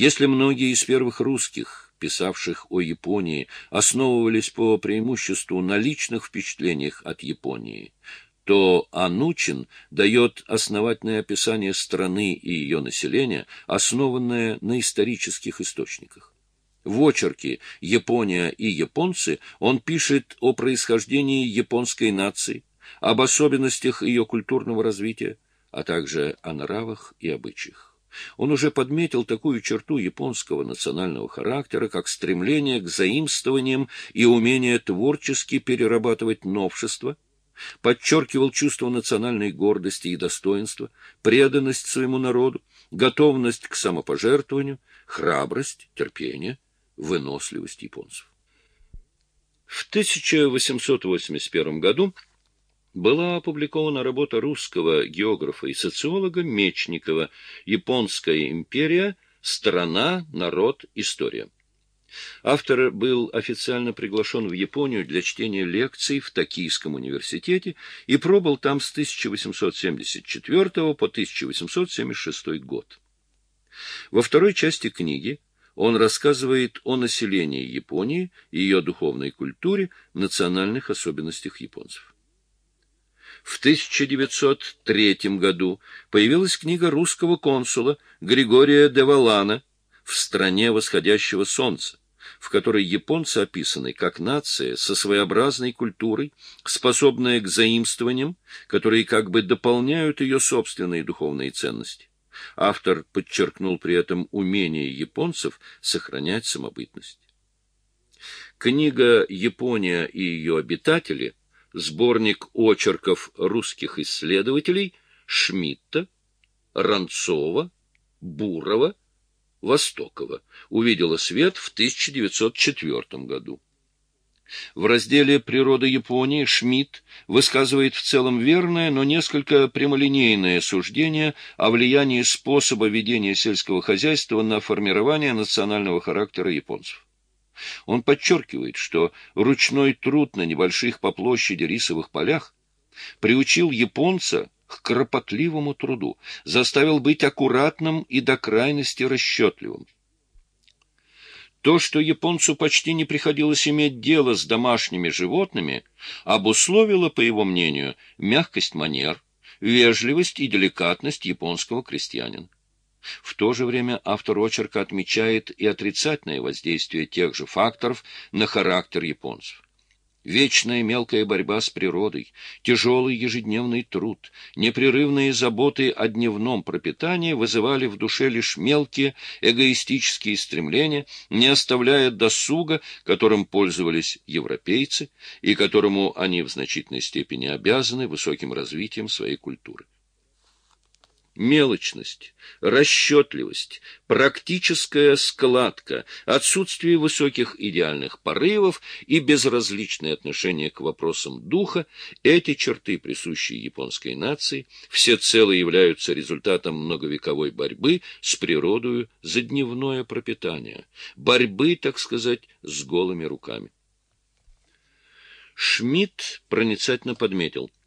Если многие из первых русских, писавших о Японии, основывались по преимуществу на личных впечатлениях от Японии, то Анучин дает основательное описание страны и ее населения, основанное на исторических источниках. В очерке «Япония и японцы» он пишет о происхождении японской нации, об особенностях ее культурного развития, а также о нравах и обычаях. Он уже подметил такую черту японского национального характера, как стремление к заимствованиям и умение творчески перерабатывать новшества – подчеркивал чувство национальной гордости и достоинства, преданность своему народу, готовность к самопожертвованию, храбрость, терпение, выносливость японцев. В 1881 году была опубликована работа русского географа и социолога Мечникова «Японская империя. Страна, народ, история». Автор был официально приглашен в Японию для чтения лекций в Токийском университете и пробыл там с 1874 по 1876 год. Во второй части книги он рассказывает о населении Японии, ее духовной культуре, национальных особенностях японцев. В 1903 году появилась книга русского консула Григория де Валана «В стране восходящего солнца», в которой японцы описаны как нация со своеобразной культурой, способная к заимствованиям, которые как бы дополняют ее собственные духовные ценности. Автор подчеркнул при этом умение японцев сохранять самобытность. Книга «Япония и ее обитатели» сборник очерков русских исследователей Шмидта, Ранцова, Бурова, Востокова увидела свет в 1904 году. В разделе «Природа Японии» Шмидт высказывает в целом верное, но несколько прямолинейное суждение о влиянии способа ведения сельского хозяйства на формирование национального характера японцев. Он подчеркивает, что ручной труд на небольших по площади рисовых полях приучил японца к кропотливому труду, заставил быть аккуратным и до крайности расчетливым. То, что японцу почти не приходилось иметь дело с домашними животными, обусловило, по его мнению, мягкость манер, вежливость и деликатность японского крестьянина. В то же время автор очерка отмечает и отрицательное воздействие тех же факторов на характер японцев. Вечная мелкая борьба с природой, тяжелый ежедневный труд, непрерывные заботы о дневном пропитании вызывали в душе лишь мелкие эгоистические стремления, не оставляя досуга, которым пользовались европейцы и которому они в значительной степени обязаны высоким развитием своей культуры мелочность, расчетливость, практическая складка, отсутствие высоких идеальных порывов и безразличное отношение к вопросам духа – эти черты, присущие японской нации, всецело являются результатом многовековой борьбы с природою за дневное пропитание, борьбы, так сказать, с голыми руками. Шмидт проницательно подметил –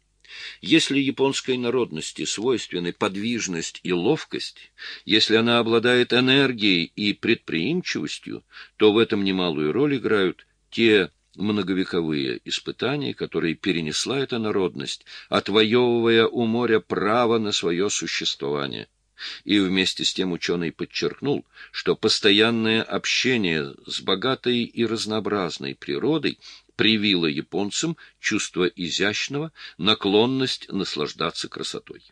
если японской народности свойственны подвижность и ловкость, если она обладает энергией и предприимчивостью, то в этом немалую роль играют те многовековые испытания, которые перенесла эта народность, отвоевывая у моря право на свое существование. И вместе с тем ученый подчеркнул, что постоянное общение с богатой и разнообразной природой привила японцам чувство изящного, наклонность наслаждаться красотой.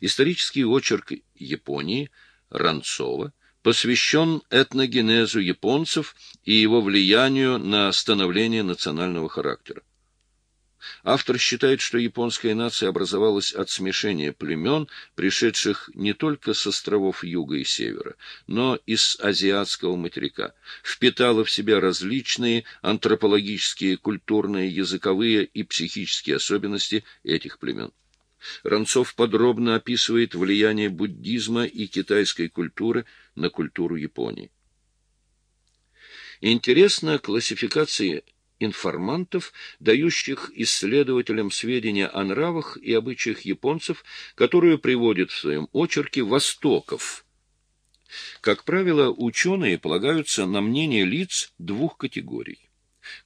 Исторический очерк Японии Ранцова посвящен этногенезу японцев и его влиянию на становление национального характера. Автор считает, что японская нация образовалась от смешения племен, пришедших не только с островов юга и севера, но и с азиатского материка, впитала в себя различные антропологические, культурные, языковые и психические особенности этих племен. Ранцов подробно описывает влияние буддизма и китайской культуры на культуру Японии. Интересна классификация информантов, дающих исследователям сведения о нравах и обычаях японцев, которую приводит в своем очерке Востоков. Как правило, ученые полагаются на мнение лиц двух категорий.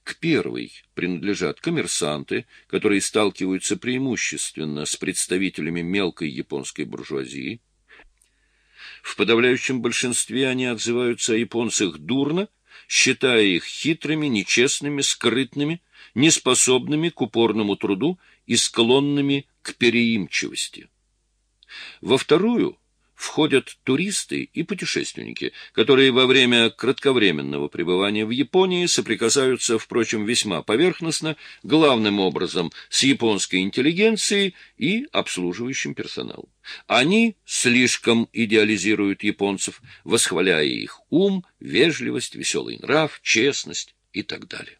К первой принадлежат коммерсанты, которые сталкиваются преимущественно с представителями мелкой японской буржуазии. В подавляющем большинстве они отзываются о японцах дурно, считая их хитрыми, нечестными, скрытными, неспособными к упорному труду и склонными к переимчивости. Во вторую входят туристы и путешественники, которые во время кратковременного пребывания в Японии соприкасаются, впрочем, весьма поверхностно, главным образом с японской интеллигенцией и обслуживающим персоналом. Они слишком идеализируют японцев, восхваляя их ум, вежливость, веселый нрав, честность и так далее.